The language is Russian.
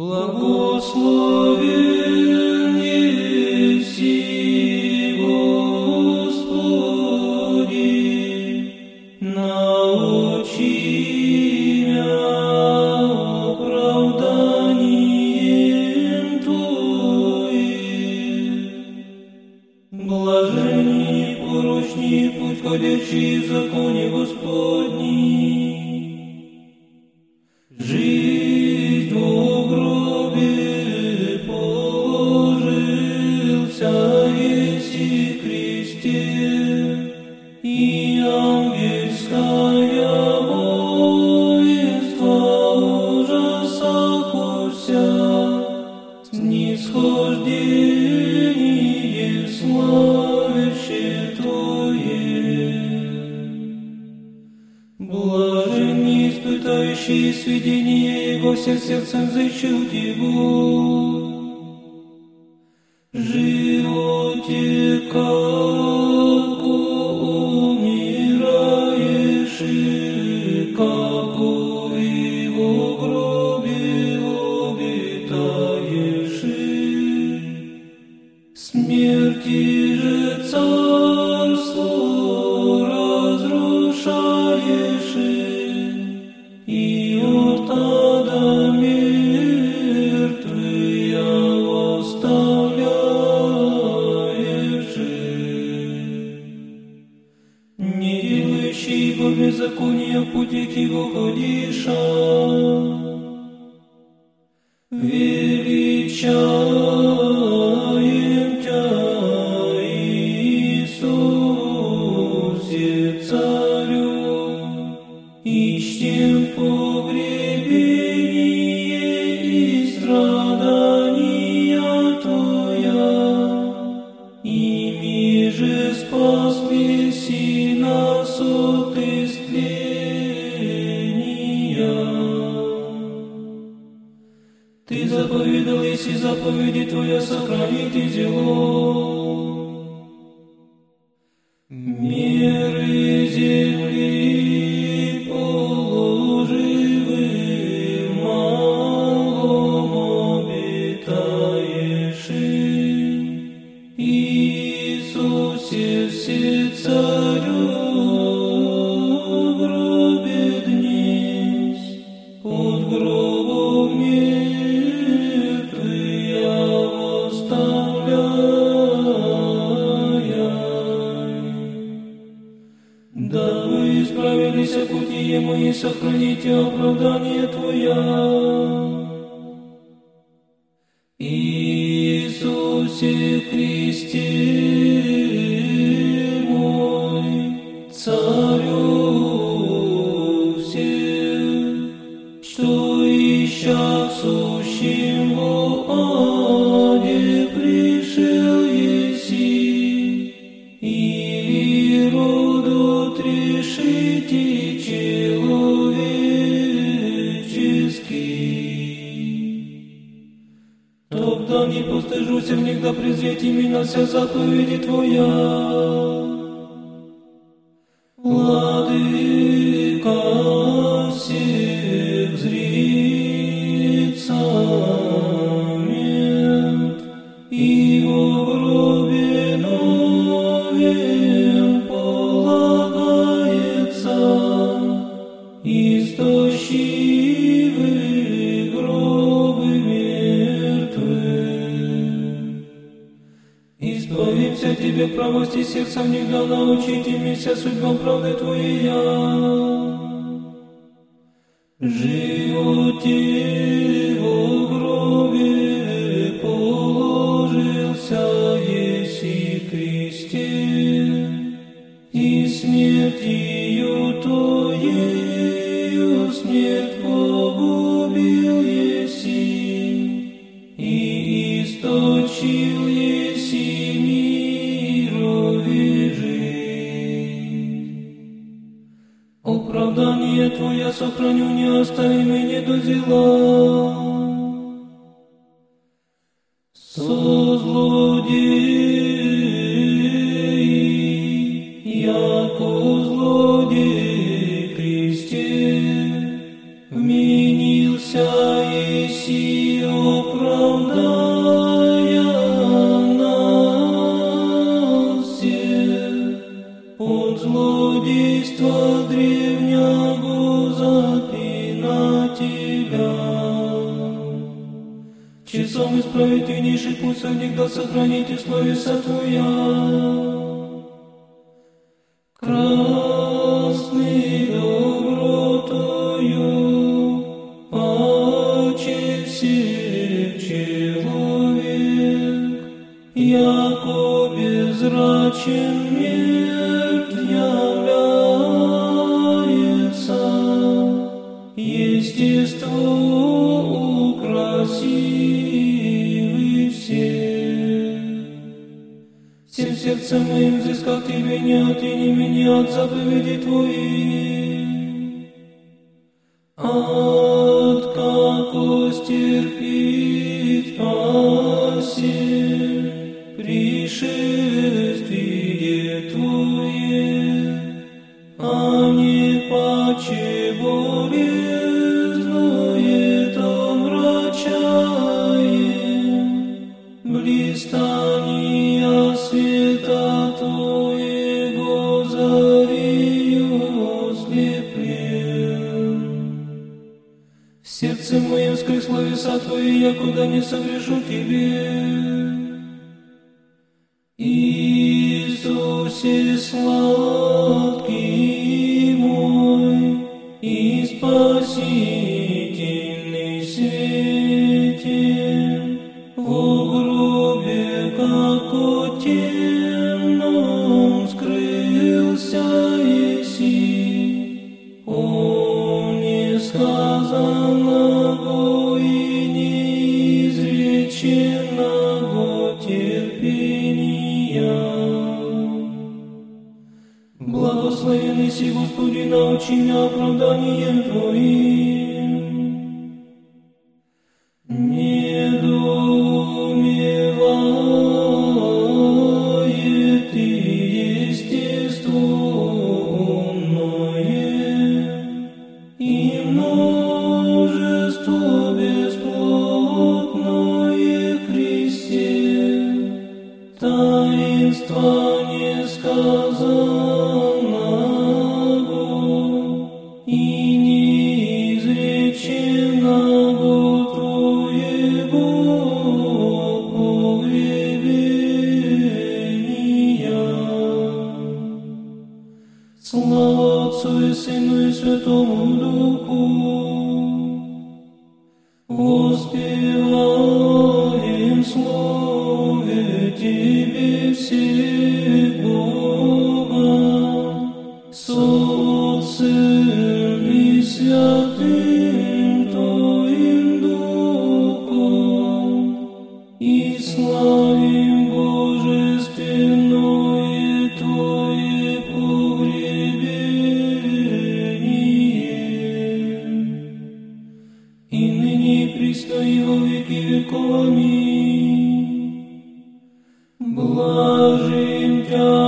Благословен еси, Господи, научи меня оправданием Твоим. Блаженни поручни путь, ходящий в законе Господней. Испытающие сведения Его всех сердцем зачут Его. Животе, Царю, ищем погребение и страдания Твоя, ими же спасли си нас от. Ты заповедал, если заповеди Твоя сохраните зело. Сохраните оправдание Твоя. Иисусе Христе мой, Царю всех, что ища сущим в аде пришел еси, и роду трешите не постыжуся всегда презреть именно вся заповеди Твоя. Тебе правости сердца всегда научите меня судьбам правды Твоей. Животе Оправдание Твое сохраню, не остави меня до зела. Со злодей, яко Числом исправить винейший путь всегда сохранить и словеса Твоя. Красный добротою почесив человек, яко безрачен мир. Всем сердцем моим взыскал ты меня, ты не меня от заповедей твоих. сердце моим скрыть словеса Твои, я куда не согрешу Тебе. Иисусе, слава. священного терпения. Благословенный си, Господи, научи меня оправданием Твоим. Духу, воспеваем Слове Тебе. Savior.